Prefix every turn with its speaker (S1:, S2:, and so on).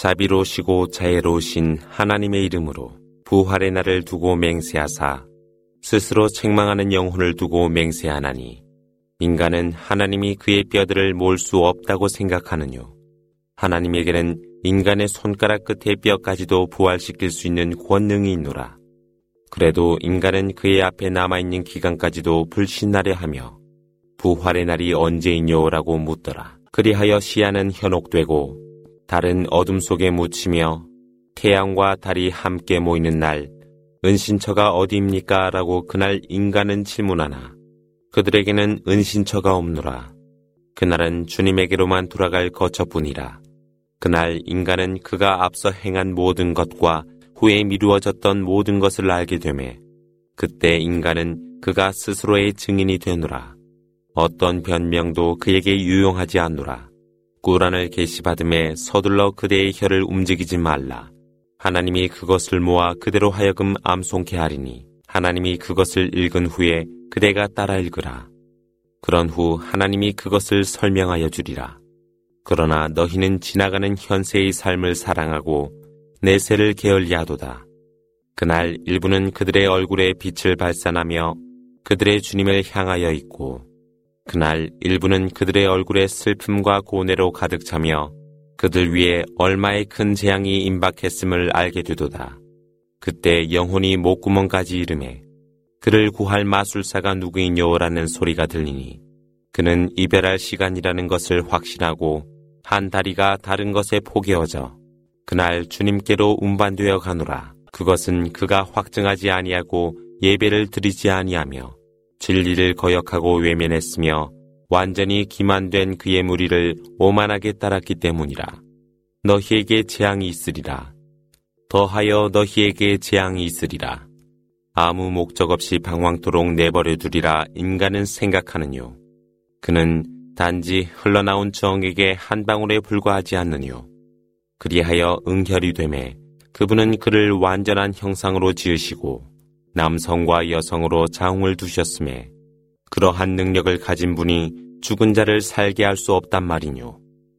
S1: 자비로우시고 자애로우신 하나님의 이름으로 부활의 날을 두고 맹세하사 스스로 책망하는 영혼을 두고 맹세하나니 인간은 하나님이 그의 뼈들을 몰 수 없다고 생각하느뇨. 하나님에게는 인간의 손가락 끝의 뼈까지도 부활시킬 수 있는 권능이 있노라. 그래도 인간은 그의 앞에 남아있는 기간까지도 불신하려 하며 부활의 날이 언제이뇨라고 묻더라. 그리하여 시야는 현혹되고 달은 어둠 속에 묻히며 태양과 달이 함께 모이는 날 은신처가 어디입니까? 라고 그날 인간은 질문하나 그들에게는 은신처가 없노라. 그날은 주님에게로만 돌아갈 거처뿐이라. 그날 인간은 그가 앞서 행한 모든 것과 후에 미루어졌던 모든 것을 알게 되매 그때 인간은 그가 스스로의 증인이 되노라. 어떤 변명도 그에게 유용하지 않노라. 꾸란을 계시받음에 서둘러 그대의 혀를 움직이지 말라. 하나님이 그것을 모아 그대로 하여금 암송케 하리니 하나님이 그것을 읽은 후에 그대가 따라 읽으라. 그런 후 하나님이 그것을 설명하여 주리라. 그러나 너희는 지나가는 현세의 삶을 사랑하고 내세를 게을리하도다. 그날 일부는 그들의 얼굴에 빛을 발산하며 그들의 주님을 향하여 있고 그날 일부는 그들의 얼굴에 슬픔과 고뇌로 가득 차며 그들 위에 얼마의 큰 재앙이 임박했음을 알게 되도다. 그때 영혼이 목구멍까지 이름에 그를 구할 마술사가 누구이뇨라는 소리가 들리니 그는 이별할 시간이라는 것을 확신하고 한 다리가 다른 것에 포개어져 그날 주님께로 운반되어 가노라. 그것은 그가 확증하지 아니하고 예배를 드리지 아니하며 진리를 거역하고 외면했으며 완전히 기만된 그의 무리를 오만하게 따랐기 때문이라. 너희에게 재앙이 있으리라. 더하여 너희에게 재앙이 있으리라. 아무 목적 없이 방황토록 내버려 두리라 인간은 생각하느뇨. 그는 단지 흘러나온 정에게 한 방울에 불과하지 않느뇨. 그리하여 응결이 되매 그분은 그를 완전한 형상으로 지으시고 남성과 여성으로 장을 두셨음에 그러한 능력을 가진 분이 죽은 자를 살게 할 수 없단 말이뇨.